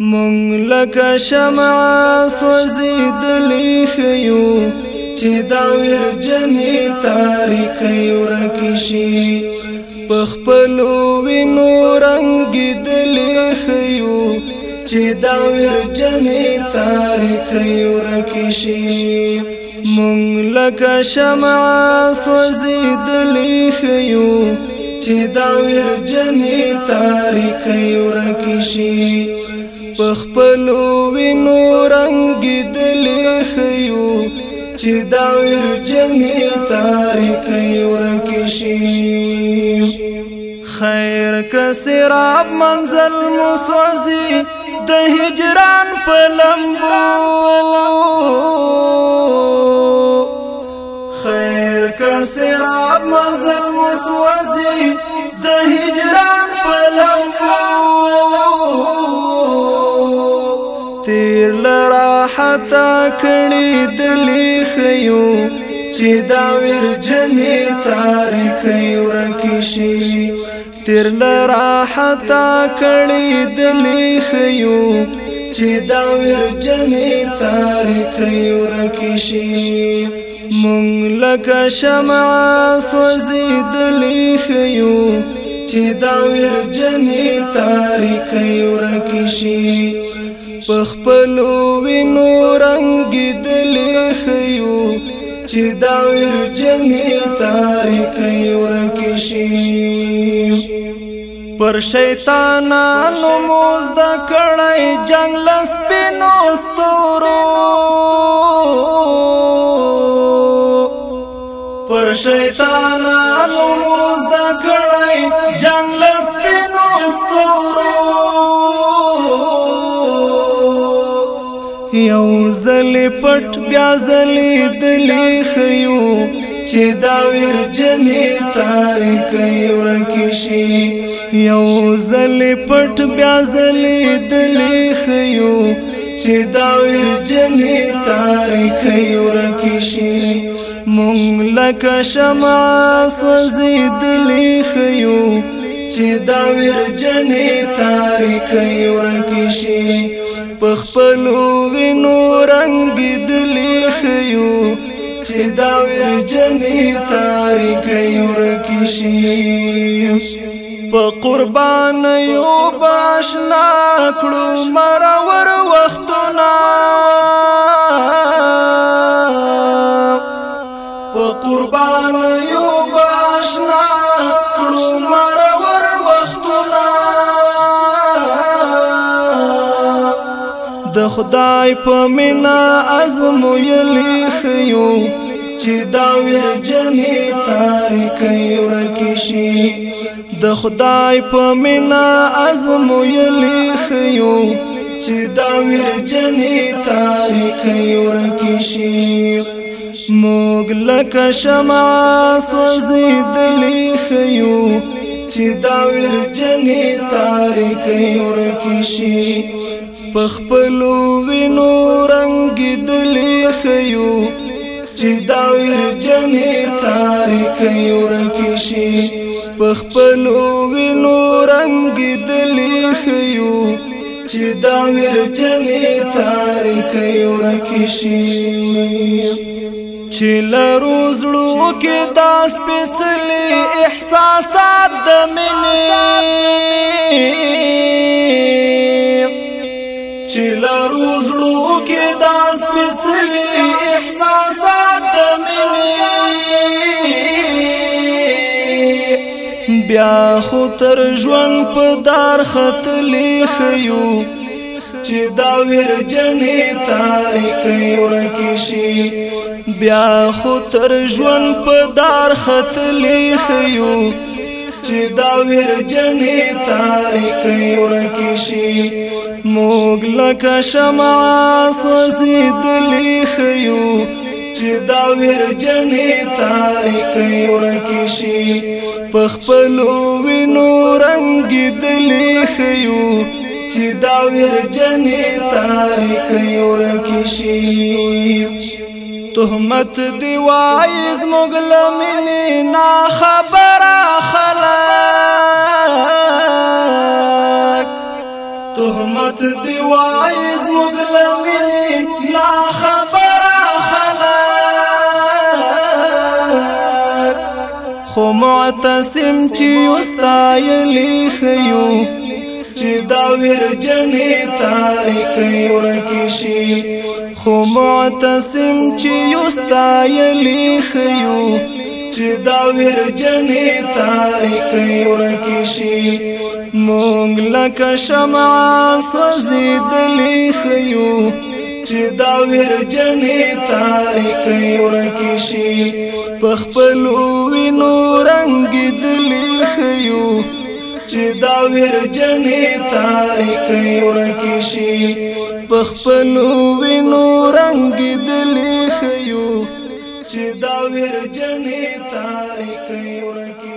مونږ لکه شمع سوزیدلی خیو چې دا ورجنې تاریکې ورکشي پخپلو وینو رنگ دلی خیو چې دا ورجنې تاریکې ورکشي مونږ لکه شمع سوزیدلی خیو چې دا ورجنې تاریکې ورکشي پخپلو وینو رنگ دلې خيو چې دا ور جنې تاریخ ورکی شي خیر که سراب منزل مسوزي د هجران په لمبو خیر که سراب منزل مسوزي د هجران تا کړي دلی خيو چې دا ورجنې تاریخي ورکشي تیر لراحت کړي دلی خيو چې دا ورجنې تاریخي ورکشي مونږ لکه شمع سوزي دلی خيو چې دا ورجنې تاریخي ورکشي پخپلو وینو رنگ دل خیو چې دا ور جنې تاریخ ورکی شي پر شیطانانو موز د کړای جنگ لس پینو ستورو پر شیطانانو موز د کړای جنگ پټ بیا زلې دلی خيو چې دا ور جنې تاریخ ورکشي یو زلې پټ بیا زلې دلی خيو چې دا ور جنې تاریخ ورکشي مونږ لکه شمع سوزي دلی خيو چې دا ور جنې تاریخ ورکشي پخپلو وینو رنگ دلی خیو چې دا ورجنې تاریخ ورکشي په قربان یو باشنا کړو مرور وختو د خدای په مینا ازمویلی خیو چې دا ورجنې تاریکې ورکشي د خدای په مینا ازمویلی خیو چې دا ورجنې تاریکې ورکشي موږ لکه شمع سوځېدلې خیو چې دا ورجنې تاریکې ورکشي پخپلو وینو رنگ دلی خیو چې دا ورجنې تاریخي ورکشي پخپلو وینو رنگ دلی خیو چې دا ورجنې تاریخي ورکشي چې لروز لو کې داس پسلي احساسات د منی بیا خو تر ژوند په دار خطلی خیو چې دا ویر جنې تاریخ ورکی شي بیا خو تر ژوند په دار خطلی خیو چې دا ویر جنې تاریخ ورکی شي موږ لکه شمع سوځېدلی خیو چې دا ویر جنې تاریخ ورکی شي پخپلو وینو رنگ دلې خيو چې دا ویر جنې تاریخ ورکی شي تهمت دی وایز مغلمنې خو معتصم چې واستایلی خيو چې دا ورجنې تاریخ ورکشي خو معتصم چې واستایلی خيو چې دا ورجنې تاریخ ورکشي مونږ لکه شمع سوځېدلې خيو چې دا ورجنې تاریخ ورکشي پخپلو چې دا ورجنې تاریخ ورکی شي پخپنو وینو رنگ دلی خیو چې دا ورجنې تاریخ ورکی